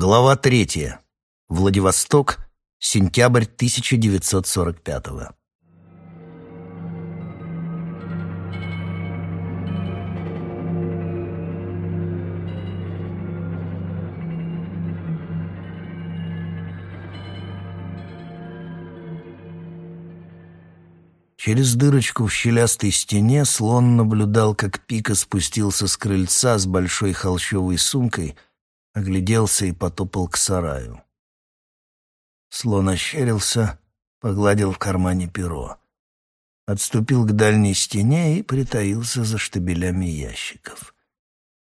Глава третья. Владивосток, сентябрь 1945 Через дырочку в щелястой стене слон наблюдал, как Пика спустился с крыльца с большой холщовой сумкой — огляделся и потопал к сараю. Слон ощерился, погладил в кармане перо. Отступил к дальней стене и притаился за штабелями ящиков.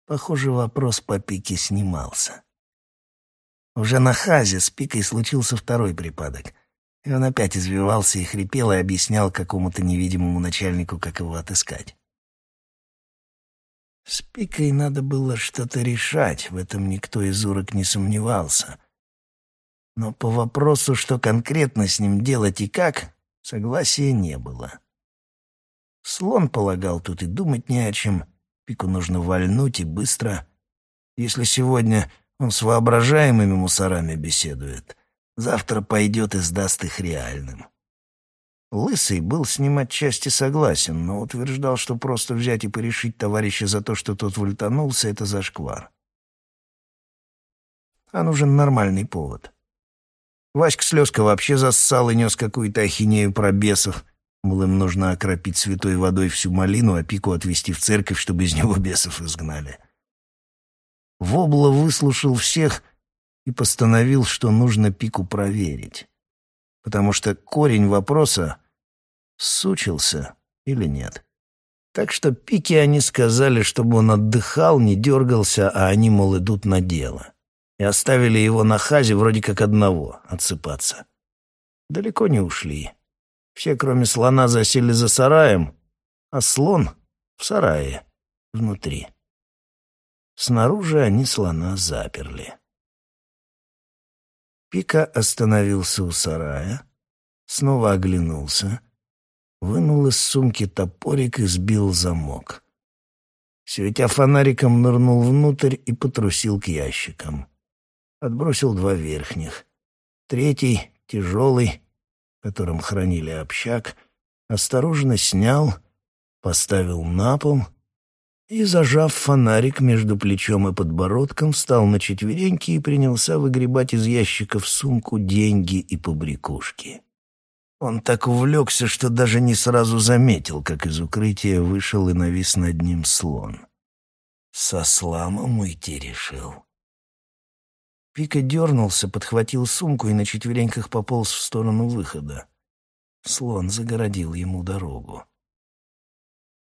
Похоже, вопрос по пике снимался. Уже на хазе с пикой случился второй припадок, и он опять извивался и хрипел и объяснял какому-то невидимому начальнику, как его отыскать. С Пикой надо было что-то решать, в этом никто из урок не сомневался. Но по вопросу, что конкретно с ним делать и как, согласия не было. Слон полагал тут и думать не о чем. Пику нужно вальнуть и быстро. Если сегодня он с воображаемыми мусорами беседует, завтра пойдет и сдаст их реальным. Лысый был с ним отчасти согласен, но утверждал, что просто взять и порешить товарища за то, что тот вольтанулся, — это зашквар. А нужен нормальный повод. Васька Слезка вообще зассал и нес какую-то ахинею про бесов. Мол, им нужно окропить святой водой всю малину, а пику отвезти в церковь, чтобы из него бесов изгнали. Вобла выслушал всех и постановил, что нужно пику проверить потому что корень вопроса — сучился или нет. Так что Пики они сказали, чтобы он отдыхал, не дергался, а они, мол, идут на дело. И оставили его на хазе вроде как одного отсыпаться. Далеко не ушли. Все, кроме слона, засели за сараем, а слон в сарае, внутри. Снаружи они слона заперли. Пика остановился у сарая, снова оглянулся, вынул из сумки топорик и сбил замок. Светя фонариком, нырнул внутрь и потрусил к ящикам. Отбросил два верхних. Третий, тяжелый, которым хранили общак, осторожно снял, поставил на пол — и, зажав фонарик между плечом и подбородком, встал на четвереньки и принялся выгребать из ящиков сумку деньги и побрякушки. Он так увлекся, что даже не сразу заметил, как из укрытия вышел и навис над ним слон. Со сламом уйти решил. Пика дернулся, подхватил сумку и на четвереньках пополз в сторону выхода. Слон загородил ему дорогу.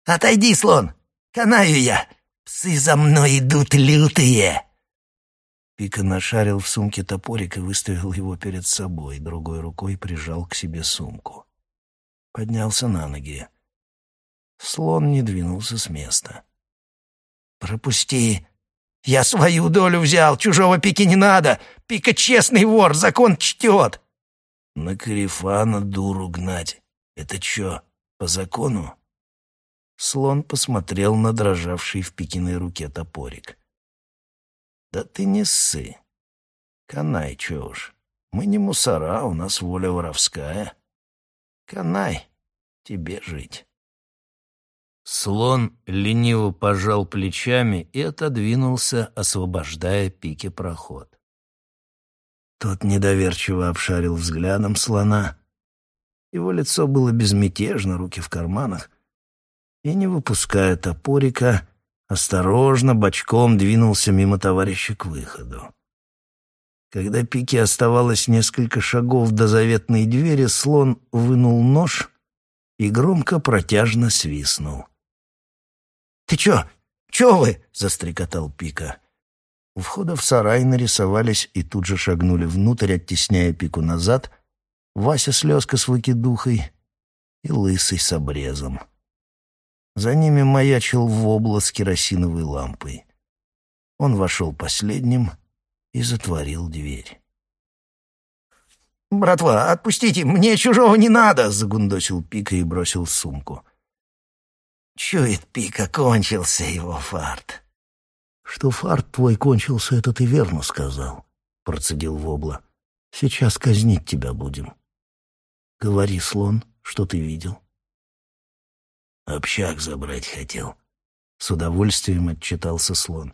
«Отойди, слон!» Канаю я! Псы за мной идут лютые!» Пика нашарил в сумке топорик и выставил его перед собой, другой рукой прижал к себе сумку. Поднялся на ноги. Слон не двинулся с места. «Пропусти! Я свою долю взял, чужого Пики не надо! Пика честный вор, закон чтет!» «На Карифана дуру гнать. Это чё, по закону?» Слон посмотрел на дрожавший в Пикиной руке топорик. «Да ты не ссы. Канай, чё уж. Мы не мусора, у нас воля воровская. Канай, тебе жить». Слон лениво пожал плечами и отодвинулся, освобождая Пике проход. Тот недоверчиво обшарил взглядом слона. Его лицо было безмятежно, руки в карманах — и, не выпуская топорика, осторожно бочком двинулся мимо товарища к выходу. Когда Пике оставалось несколько шагов до заветной двери, слон вынул нож и громко протяжно свистнул. «Ты чё? Чё вы?» — застрекотал Пика. У входа в сарай нарисовались и тут же шагнули внутрь, оттесняя Пику назад, Вася слезка с выкидухой и лысый с обрезом. За ними маячил вобла с керосиновой лампой. Он вошел последним и затворил дверь. «Братва, отпустите, мне чужого не надо!» — загундосил Пика и бросил сумку. Чует Пика, кончился его фарт. «Что фарт твой кончился, это ты верно сказал. — процедил Вобла. «Сейчас казнить тебя будем. Говори, слон, что ты видел?» «Общак забрать хотел», — с удовольствием отчитался слон.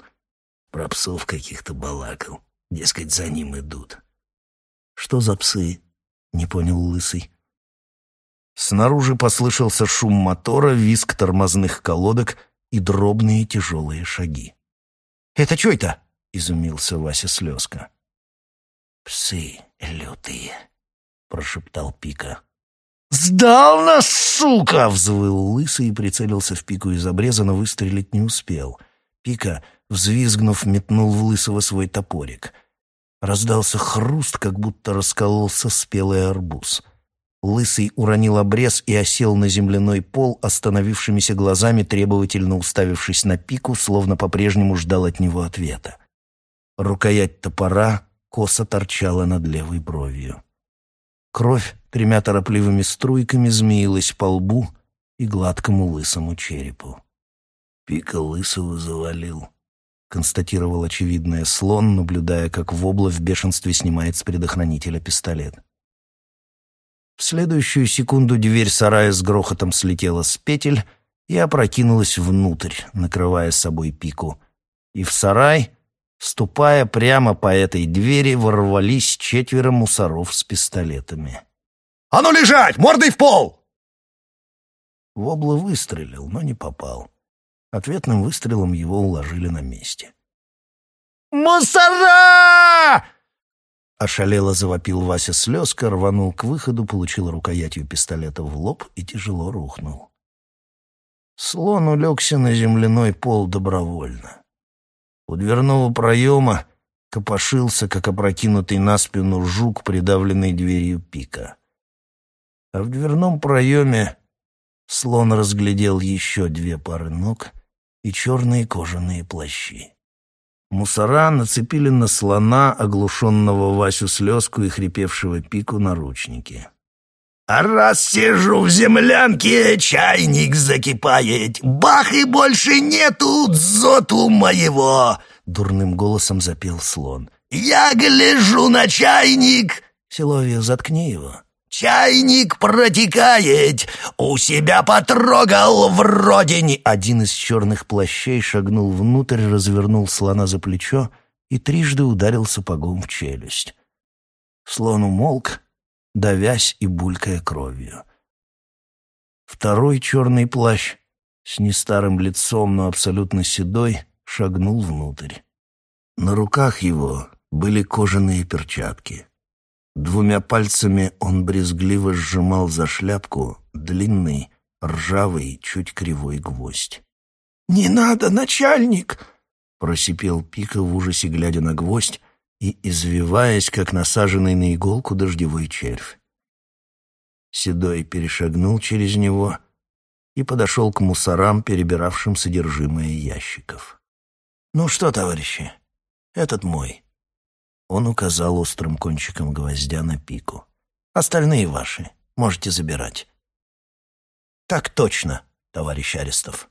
«Про псов каких-то балакал. Дескать, за ним идут». «Что за псы?» — не понял Лысый. Снаружи послышался шум мотора, визг тормозных колодок и дробные тяжелые шаги. «Это что это?» — изумился Вася Слезка. «Псы лютые», — прошептал Пика. «Сдал нас, сука!» — взвыл лысый и прицелился в пику из обреза, но выстрелить не успел. Пика, взвизгнув, метнул в лысого свой топорик. Раздался хруст, как будто раскололся спелый арбуз. Лысый уронил обрез и осел на земляной пол, остановившимися глазами, требовательно уставившись на пику, словно по-прежнему ждал от него ответа. Рукоять топора косо торчала над левой бровью. Кровь тремя торопливыми струйками змеилась по лбу и гладкому лысому черепу. «Пика лысого завалил», — констатировал очевидное слон, наблюдая, как Вобла в бешенстве снимает с предохранителя пистолет. В следующую секунду дверь сарая с грохотом слетела с петель и опрокинулась внутрь, накрывая собой пику. И в сарай, ступая прямо по этой двери, ворвались четверо мусоров с пистолетами. «А ну лежать! Мордой в пол!» Вобла выстрелил, но не попал. Ответным выстрелом его уложили на месте. «Мусора!» Ошалело завопил Вася слезка, рванул к выходу, получил рукоятью пистолета в лоб и тяжело рухнул. Слон улегся на земляной пол добровольно. У дверного проема копошился, как опрокинутый на спину жук, придавленный дверью пика. А в дверном проеме слон разглядел еще две пары ног и черные кожаные плащи. Мусора нацепили на слона, оглушенного Васю слезку и хрипевшего пику наручники. «А раз сижу в землянке, чайник закипает, бах и больше нету дзоту моего!» Дурным голосом запел слон. «Я гляжу на чайник!» «Силовия, заткни его!» «Чайник протекает! У себя потрогал вроде не...» Один из черных плащей шагнул внутрь, развернул слона за плечо и трижды ударил сапогом в челюсть. Слон умолк, давясь и булькая кровью. Второй черный плащ с нестарым лицом, но абсолютно седой, шагнул внутрь. На руках его были кожаные перчатки. Двумя пальцами он брезгливо сжимал за шляпку длинный, ржавый, чуть кривой гвоздь. «Не надо, начальник!» — просипел Пика в ужасе, глядя на гвоздь и извиваясь, как насаженный на иголку дождевой червь. Седой перешагнул через него и подошел к мусорам, перебиравшим содержимое ящиков. «Ну что, товарищи, этот мой». Он указал острым кончиком гвоздя на пику. «Остальные ваши. Можете забирать». «Так точно, товарищ Арестов».